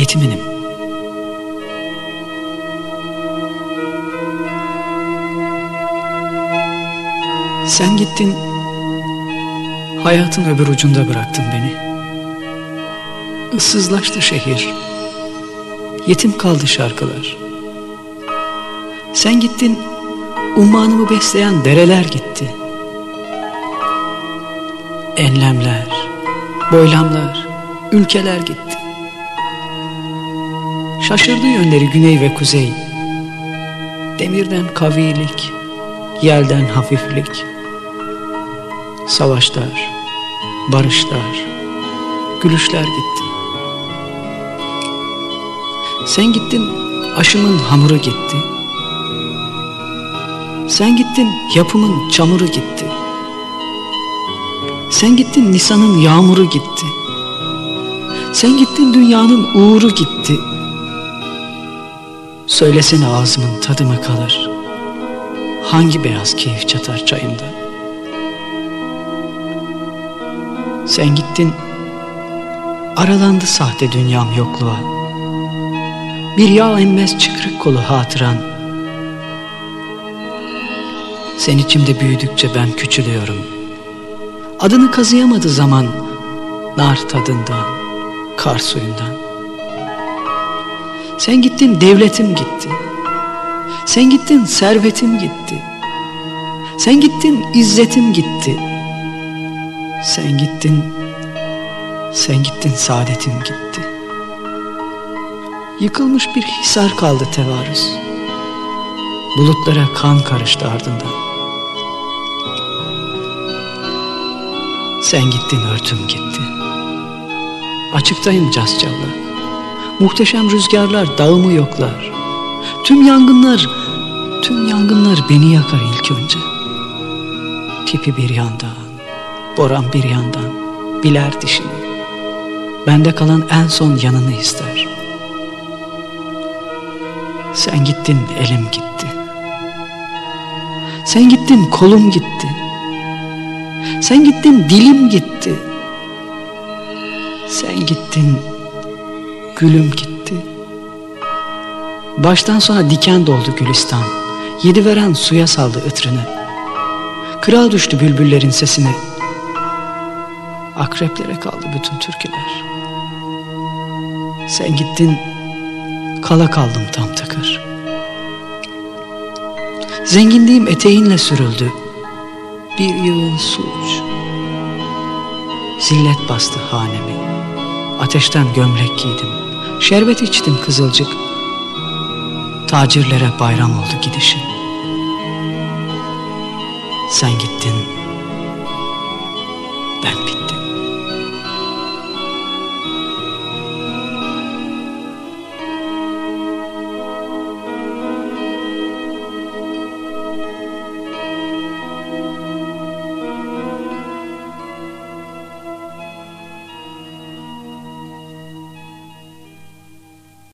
yetiminim. Sen gittin, hayatın öbür ucunda bıraktın beni. Issızlaştı şehir, yetim kaldı şarkılar. Sen gittin, ummanımı besleyen dereler gitti. Enlemler, boylamlar, ülkeler gitti. Şaşırdı yönleri güney ve kuzey. Demirden kavilik, yelden hafiflik. Savaşlar, barışlar, gülüşler gitti. Sen gittin, aşımın hamuru gitti. Sen gittin, yapımın çamuru gitti. Sen gittin, Nisan'ın yağmuru gitti. Sen gittin, dünyanın uğuru gitti. Söylesene ağzımın tadı mı kalır? Hangi beyaz keyif çatar çayımda? Sen gittin, aralandı sahte dünyam yokluğa. Bir yağ emmez çıkrık kolu hatıran. Sen içimde büyüdükçe ben küçülüyorum. Adını kazıyamadı zaman, nar tadından, kar suyundan. Sen gittin devletim gitti. Sen gittin servetim gitti. Sen gittin izzetim gitti. Sen gittin, sen gittin saadetim gitti. Yıkılmış bir hisar kaldı tevarüz. Bulutlara kan karıştı ardından. Sen gittin örtüm gitti. Açıktayım cascavla. Muhteşem rüzgarlar dağımı yoklar. Tüm yangınlar, tüm yangınlar beni yakar ilk önce. Tipi bir yandan, Boran bir yandan, biler dişini. Bende kalan en son yanını ister. Sen gittin elim gitti. Sen gittin kolum gitti. Sen gittin dilim gitti. Sen gittin gülüm gitti. Baştan sona diken doldu gülistan. Yedi veren suya saldı ıtrını. Kırağa düştü bülbüllerin sesini. Akreplere kaldı bütün türküler. Sen gittin, kala kaldım tam takır. Zenginliğim eteğinle sürüldü. Bir yığın suç. Zillet bastı hanemi. Ateşten gömlek giydim. Şerbet içtim kızılcık. Tacirlere bayram oldu gidişi. Sen gittin,